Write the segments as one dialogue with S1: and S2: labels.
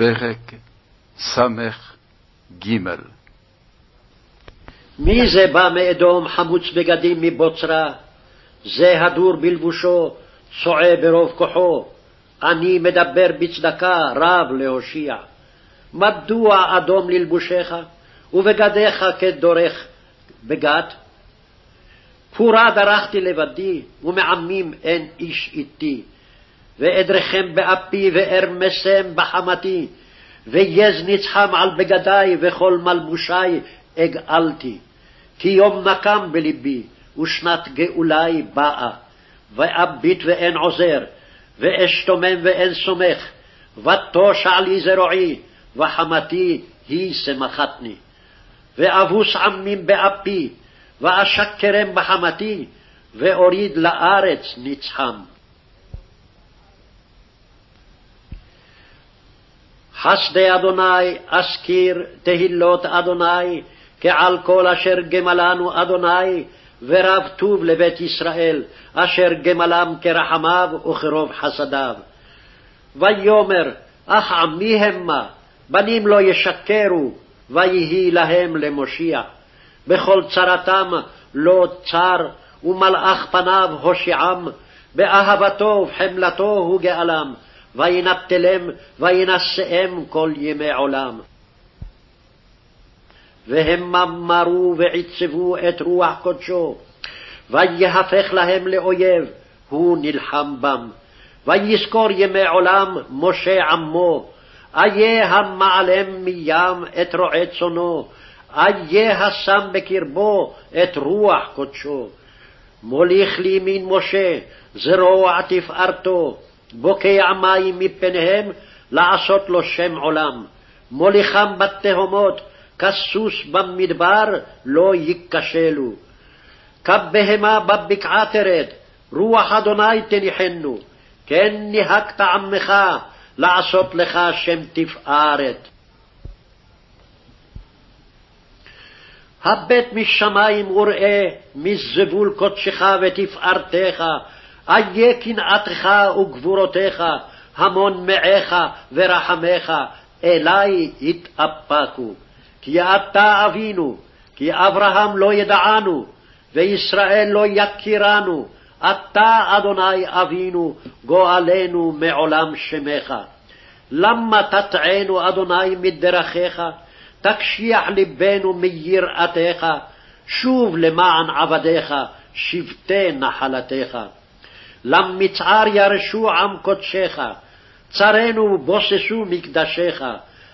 S1: פרק ס"ג
S2: מי זה בא מאדום חמוץ בגדים מבוצרה? זה הדור בלבושו, צועה ברוב כוחו. אני מדבר בצדקה, רב להושיע. מדוע אדום ללבושך, ובגדיך כדורך בגד? פורה דרכתי לבדי, ומעמים אין איש איתי. ואדרכם באפי וארמסם בחמתי, ויז נצחם על בגדי וכל מלבושי אגאלתי. כי יום נקם בלבי, ושנת גאולי באה. ואביט ואין עוזר, ואשתומם ואין סומך, ותושע לי זרועי, וחמתי היא שמחתני. ואבוס עמים באפי, ואשקרם בחמתי, ואוריד לארץ נצחם. חסדי אדוני אזכיר תהילות אדוני, כעל כל אשר גמלנו אדוני, ורב טוב לבית ישראל, אשר גמלם כרחמיו וכרוב חסדיו. ויאמר, אך עמי המה, בנים לא ישקרו, ויהי להם למושיע. בכל צרתם לא צר, ומלאך פניו הושיעם, באהבתו ובחמלתו הוא גאלם. וינטלם וינשאם כל ימי עולם. והם ממרו ועיצבו את רוח קודשו, ויהפך להם לאויב, הוא נלחם בם. ויזכור ימי עולם משה עמו, איה המעלם מים את רועה צונו, איה השם בקרבו את רוח קודשו. מוליך לימין משה, זרוע תפארתו, בוקע מים מפניהם, לעשות לו שם עולם. מוליכם בתהומות, כסוס במדבר, לא ייכשלו. כבהמה בבקעה תרד, רוח אדוני תניחנו, כן נהגת עמך, לעשות לך שם תפארת. הבט משמים וראה, מזבול קודשך ותפארתך, איה קנאתך וגבורותיך, המון מעיך ורחמך, אלי התאפקו. כי אתה אבינו, כי אברהם לא ידענו, וישראל לא יכירנו, אתה אדוני אבינו, גואלנו מעולם שמך. למה תטענו אדוני מדרכיך, תקשיח לבנו מיראתך, שוב למען עבדיך, שבטי נחלתך. למצער ירשו עם קודשך, צרינו בוססו מקדשך,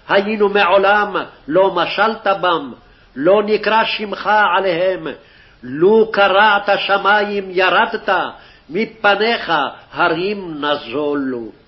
S2: היינו מעולם לא משלת בם, לא נקרא שמך עליהם, לו קרעת שמים ירדת, מפניך הרים נזולו.